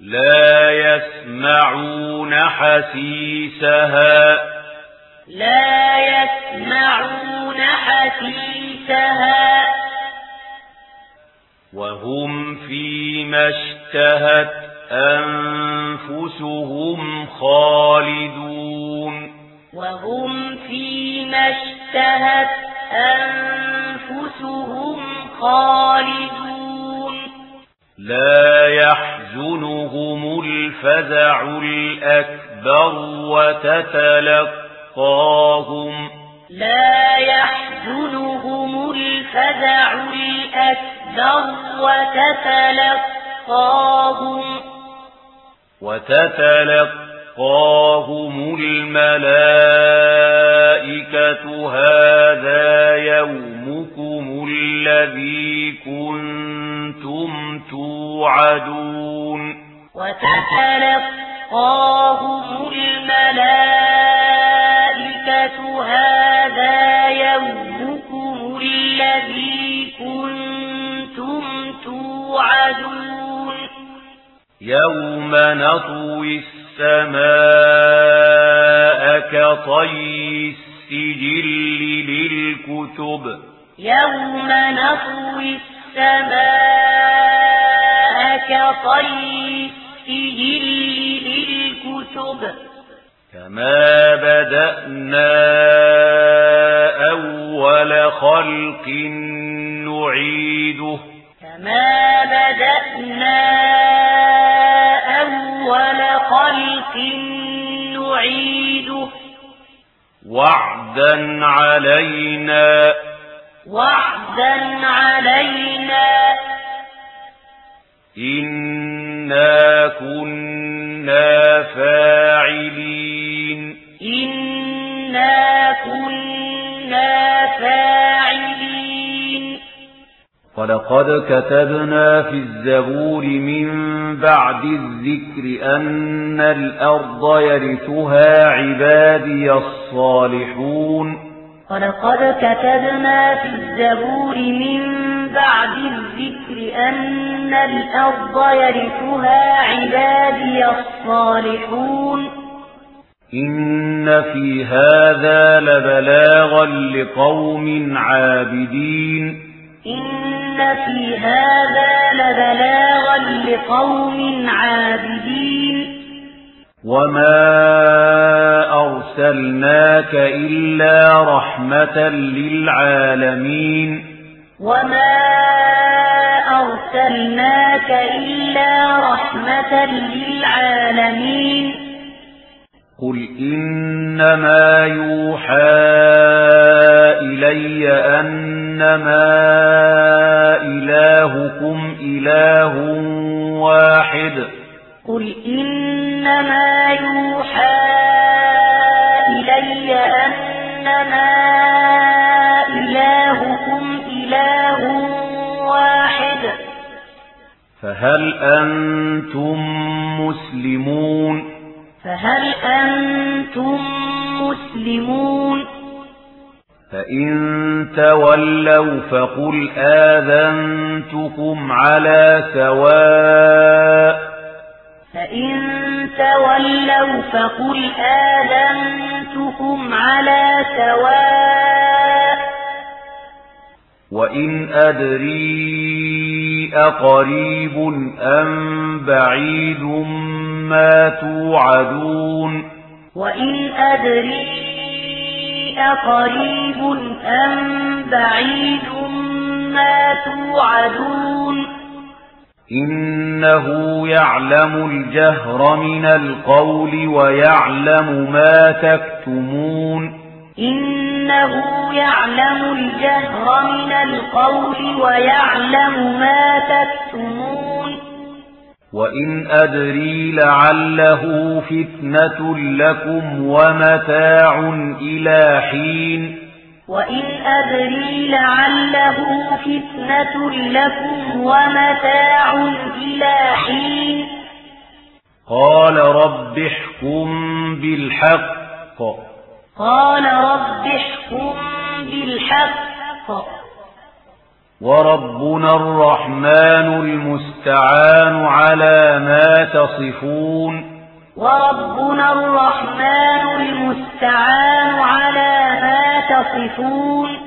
لا يسمعون حسيسها. لا يسمعون حسيسها. وهم فيما اشتهت أنفسهم خالدون. وهم فيما اشتهت أنفسهم خالدون. لا يحب يحزنهم الفزع الأكبر وتتلقاهم لا يحزنهم الفزع الأكبر وتتلقاهم وتتلقاهم الملائكة هذا يومكم الذي كنتم توعدون وتتلقاهم الملائكة هذا يومكم الذي كنتم توعدون يوم نطوي السماء كطي السجل للكتب يوم نطوي السماء كطي السجل للكتب كما بدأنا أول خلق نعيده كما بدأنا أول خلق نعيده وعدا علينا وعدا علينا كنا فاعلين ولقد كتبنا في الزبور من بعد الذكر أن الأرض يرثها عبادي الصالحون ولقد كتبنا في الزبور من بعد الذكر أن الأرض يرثها عبادي الصالحون إن في هذا لبلاغا لقوم عابدين إن في هذا لبلاغا لقوم عابدين وما أرسلناك إلا رحمة للعالمين وما أرسلناك إلا رحمة للعالمين قل إنما يوحى إلي أنما إلهكم إله واحد قل إنما يوحى إلي أنما إلهكم إله واحد فهل أنتم مسلمون فهل أنتم مسلمون؟ فإن تولوا فقل آذنتكم على سواء. فإن تولوا فقل آذنتكم على سواء. وإن أدري أقريب أم بعيد مَا تُوعَدُونَ وَإِنْ أَدْرِي أَقَرِيبٌ أَمْ بَعِيدٌ مَا تُوعَدُونَ إِنَّهُ يَعْلَمُ الْجَهْرَ مِنَ الْقَوْلِ وَيَعْلَمُ مَا تَكْتُمُونَ إِنَّهُ يَعْلَمُ الْجَهْرَ مِنَ الْقَوْلِ وَيَعْلَمُ مَا تَكْتُمُونَ وَإِنْ أَدْرِي لَعَلَّهُ فِتْنَةٌ لَكُمْ وَمَتَاعٌ إِلَى حِينٍ وَإِنْ أَدْرِي لَعَلَّهُ فِتْنَةٌ لَكُمْ وَمَتَاعٌ إِلَى حِينٍ قَالَ رَبِّ احْكُم بِالْحَقِّ قَالَ رَبِّ احْكُم بِالْحَقِّ وربنا الرحمن المستعان على ما تصفون. وربنا الرحمن المستعان على ما تصفون.